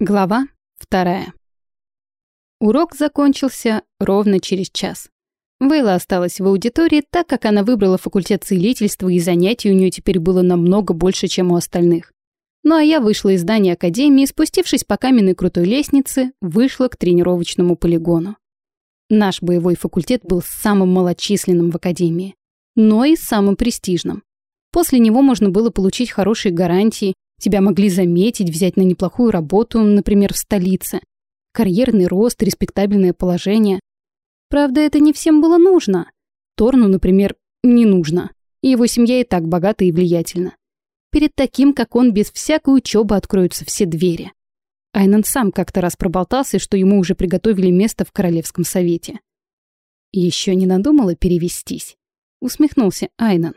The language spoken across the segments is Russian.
Глава вторая. Урок закончился ровно через час. Вейла осталась в аудитории, так как она выбрала факультет целительства, и занятий у нее теперь было намного больше, чем у остальных. Ну а я вышла из здания академии спустившись по каменной крутой лестнице, вышла к тренировочному полигону. Наш боевой факультет был самым малочисленным в академии, но и самым престижным. После него можно было получить хорошие гарантии, Тебя могли заметить, взять на неплохую работу, например, в столице. Карьерный рост, респектабельное положение. Правда, это не всем было нужно. Торну, например, не нужно. Его семья и так богата и влиятельна. Перед таким, как он, без всякой учебы откроются все двери. Айнан сам как-то раз проболтался, что ему уже приготовили место в Королевском совете. Еще не надумала перевестись. Усмехнулся Айнан.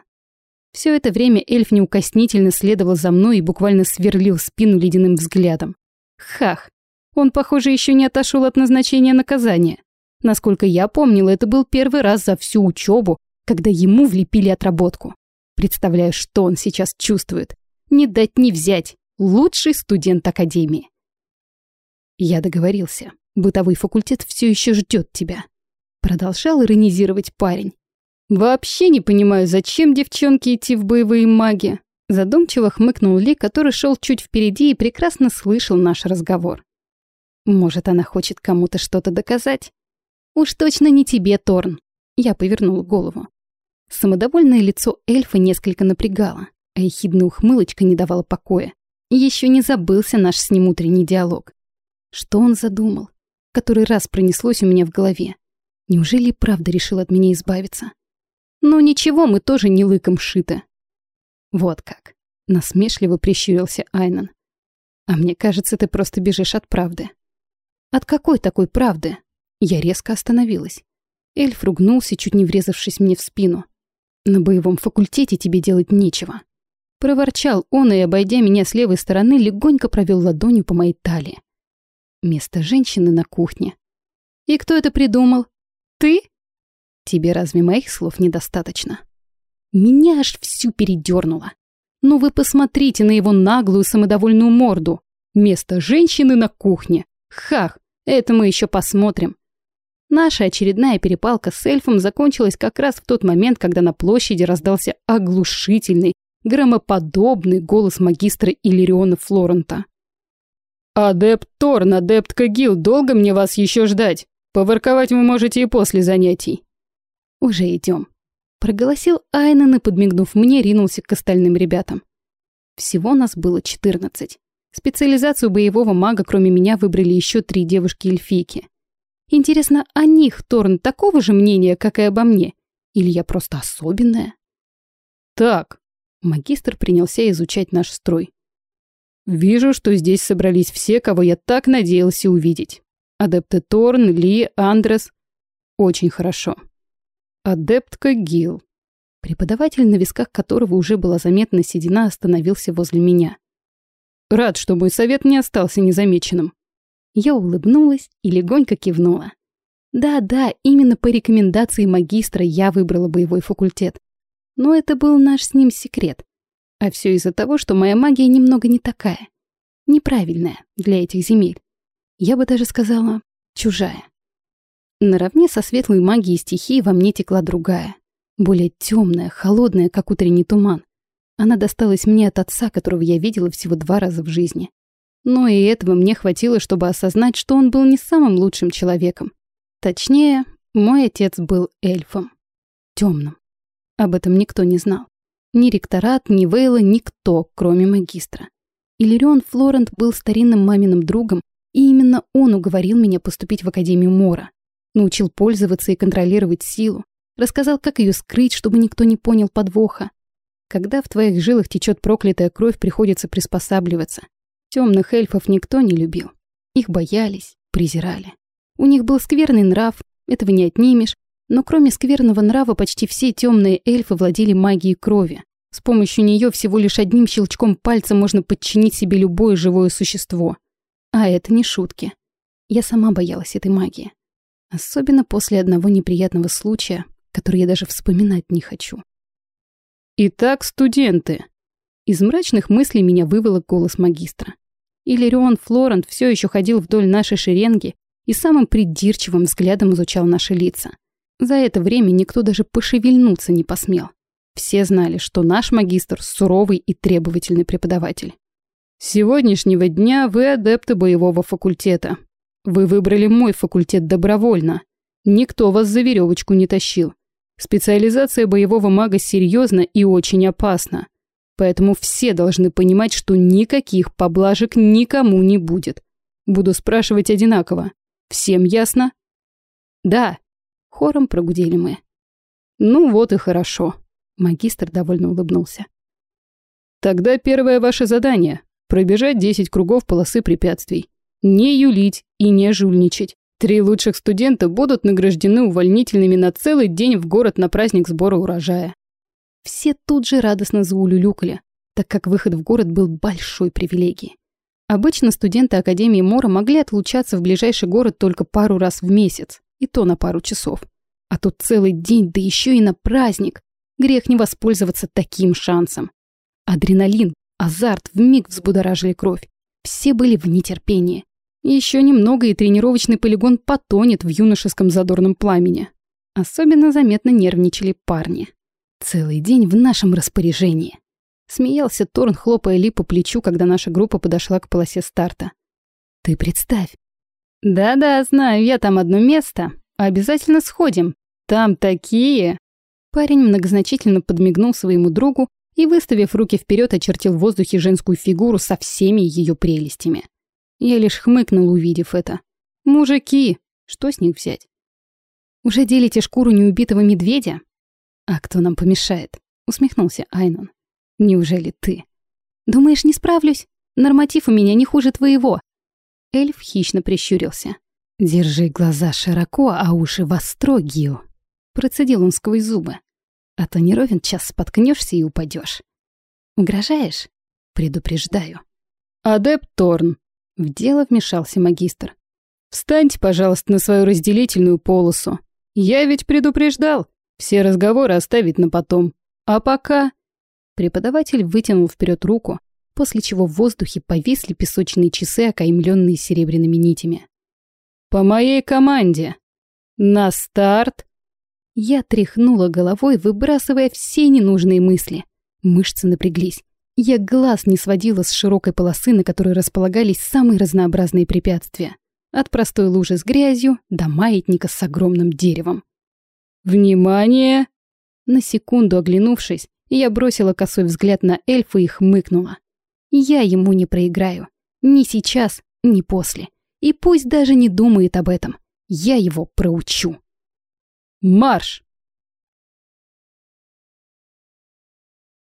Все это время эльф неукоснительно следовал за мной и буквально сверлил спину ледяным взглядом. Хах! Он, похоже, еще не отошел от назначения наказания. Насколько я помнила, это был первый раз за всю учебу, когда ему влепили отработку. Представляю, что он сейчас чувствует. Не дать не взять. Лучший студент Академии. Я договорился. Бытовой факультет все еще ждет тебя. Продолжал иронизировать парень. «Вообще не понимаю, зачем девчонке идти в боевые маги?» Задумчиво хмыкнул Ли, который шел чуть впереди и прекрасно слышал наш разговор. «Может, она хочет кому-то что-то доказать?» «Уж точно не тебе, Торн!» Я повернул голову. Самодовольное лицо эльфа несколько напрягало, а ехидная ухмылочка не давала покоя. Еще не забылся наш с ним утренний диалог. Что он задумал? Который раз пронеслось у меня в голове. Неужели правда решил от меня избавиться? Ну ничего, мы тоже не лыком шиты. Вот как. Насмешливо прищурился Айнан. А мне кажется, ты просто бежишь от правды. От какой такой правды? Я резко остановилась. Эльф ругнулся, чуть не врезавшись мне в спину. На боевом факультете тебе делать нечего. Проворчал он и, обойдя меня с левой стороны, легонько провел ладонью по моей талии. Место женщины на кухне. И кто это придумал? Ты? Тебе разве моих слов недостаточно? Меня аж всю передернуло. Ну вы посмотрите на его наглую самодовольную морду. Место женщины на кухне. Хах, это мы еще посмотрим. Наша очередная перепалка с эльфом закончилась как раз в тот момент, когда на площади раздался оглушительный, громоподобный голос магистра Иллириона Флорента. «Адепт Торн, адепт Кагил, долго мне вас еще ждать? Поворковать вы можете и после занятий». «Уже идем», — проголосил Айнен и, подмигнув мне, ринулся к остальным ребятам. Всего нас было четырнадцать. Специализацию боевого мага, кроме меня, выбрали еще три девушки-эльфийки. Интересно, о них Торн такого же мнения, как и обо мне? Или я просто особенная? Так, магистр принялся изучать наш строй. Вижу, что здесь собрались все, кого я так надеялся увидеть. Адепты Торн, Ли, Андрес. Очень хорошо. Адептка Гил. Преподаватель, на висках которого уже была заметна седина, остановился возле меня. Рад, что мой совет не остался незамеченным. Я улыбнулась и легонько кивнула. Да-да, именно по рекомендации магистра я выбрала боевой факультет. Но это был наш с ним секрет. А все из-за того, что моя магия немного не такая. Неправильная для этих земель. Я бы даже сказала, чужая. Наравне со светлой магией стихии во мне текла другая. Более темная, холодная, как утренний туман. Она досталась мне от отца, которого я видела всего два раза в жизни. Но и этого мне хватило, чтобы осознать, что он был не самым лучшим человеком. Точнее, мой отец был эльфом. Темным. Об этом никто не знал. Ни ректорат, ни Вейла, никто, кроме магистра. Иллирион Флорент был старинным маминым другом, и именно он уговорил меня поступить в Академию Мора. Научил пользоваться и контролировать силу. Рассказал, как ее скрыть, чтобы никто не понял подвоха. Когда в твоих жилах течет проклятая кровь, приходится приспосабливаться. Темных эльфов никто не любил. Их боялись, презирали. У них был скверный нрав, этого не отнимешь, но кроме скверного нрава почти все темные эльфы владели магией крови. С помощью нее всего лишь одним щелчком пальца можно подчинить себе любое живое существо. А это не шутки. Я сама боялась этой магии. Особенно после одного неприятного случая, который я даже вспоминать не хочу. «Итак, студенты!» Из мрачных мыслей меня вывело голос магистра. Иллирион Флорент все еще ходил вдоль нашей шеренги и самым придирчивым взглядом изучал наши лица. За это время никто даже пошевельнуться не посмел. Все знали, что наш магистр – суровый и требовательный преподаватель. С сегодняшнего дня вы адепты боевого факультета. Вы выбрали мой факультет добровольно. Никто вас за веревочку не тащил. Специализация боевого мага серьезна и очень опасна. Поэтому все должны понимать, что никаких поблажек никому не будет. Буду спрашивать одинаково. Всем ясно? Да. Хором прогудели мы. Ну вот и хорошо. Магистр довольно улыбнулся. Тогда первое ваше задание – пробежать 10 кругов полосы препятствий. Не юлить и не жульничать. Три лучших студента будут награждены увольнительными на целый день в город на праздник сбора урожая. Все тут же радостно заулюлюкали, так как выход в город был большой привилегией. Обычно студенты Академии Мора могли отлучаться в ближайший город только пару раз в месяц, и то на пару часов. А тут целый день, да еще и на праздник. Грех не воспользоваться таким шансом. Адреналин, азарт вмиг взбудоражили кровь. Все были в нетерпении. Еще немного, и тренировочный полигон потонет в юношеском задорном пламени. Особенно заметно нервничали парни. Целый день в нашем распоряжении. Смеялся Торн, хлопая Ли по плечу, когда наша группа подошла к полосе старта. Ты представь. Да-да, знаю, я там одно место. Обязательно сходим. Там такие. Парень многозначительно подмигнул своему другу и, выставив руки вперед, очертил в воздухе женскую фигуру со всеми ее прелестями. Я лишь хмыкнул, увидев это. «Мужики! Что с них взять?» «Уже делите шкуру неубитого медведя?» «А кто нам помешает?» — усмехнулся Айнон. «Неужели ты?» «Думаешь, не справлюсь? Норматив у меня не хуже твоего». Эльф хищно прищурился. «Держи глаза широко, а уши востро, Гио», — процедил он сквозь зубы. «А то не ровен час споткнешься и упадешь. «Угрожаешь?» «Предупреждаю». «Адепт Торн», в дело вмешался магистр. «Встаньте, пожалуйста, на свою разделительную полосу. Я ведь предупреждал. Все разговоры оставить на потом. А пока...» Преподаватель вытянул вперед руку, после чего в воздухе повисли песочные часы, окаймленные серебряными нитями. «По моей команде! На старт!» Я тряхнула головой, выбрасывая все ненужные мысли. Мышцы напряглись. Я глаз не сводила с широкой полосы, на которой располагались самые разнообразные препятствия. От простой лужи с грязью до маятника с огромным деревом. «Внимание!» На секунду оглянувшись, я бросила косой взгляд на эльфа и хмыкнула. «Я ему не проиграю. Ни сейчас, ни после. И пусть даже не думает об этом. Я его проучу». «Марш!»